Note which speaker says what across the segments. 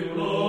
Speaker 1: Lord.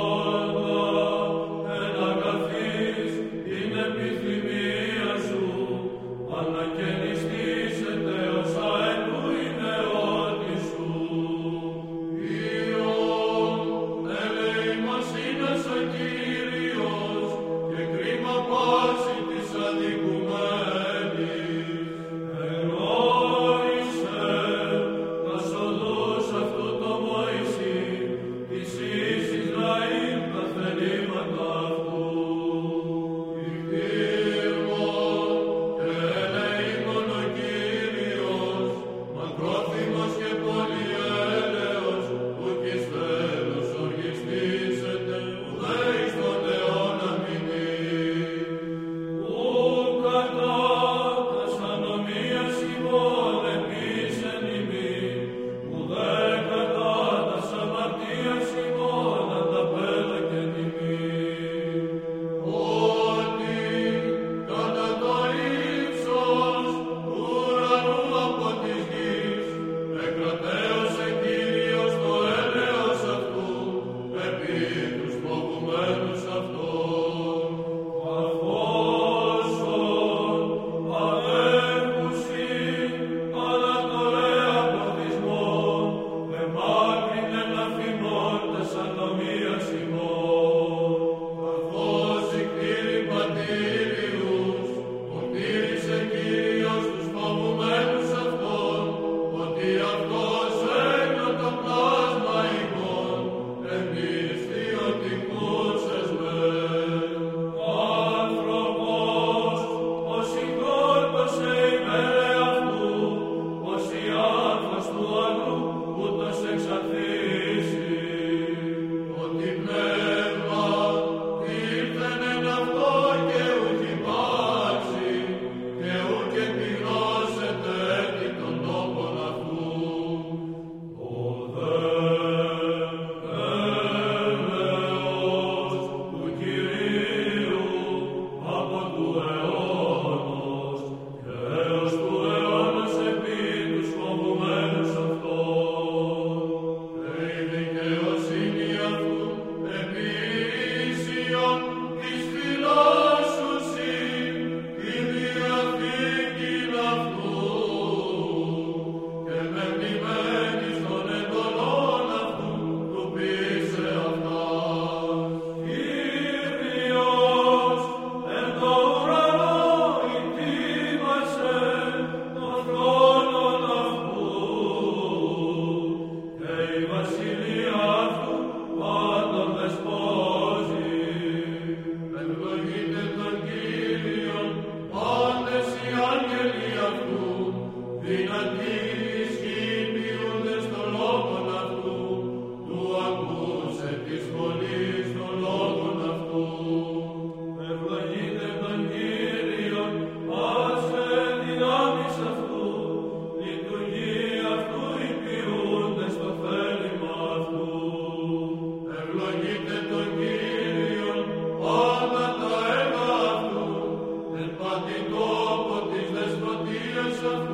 Speaker 1: μα την τόπο της δεσποτείας.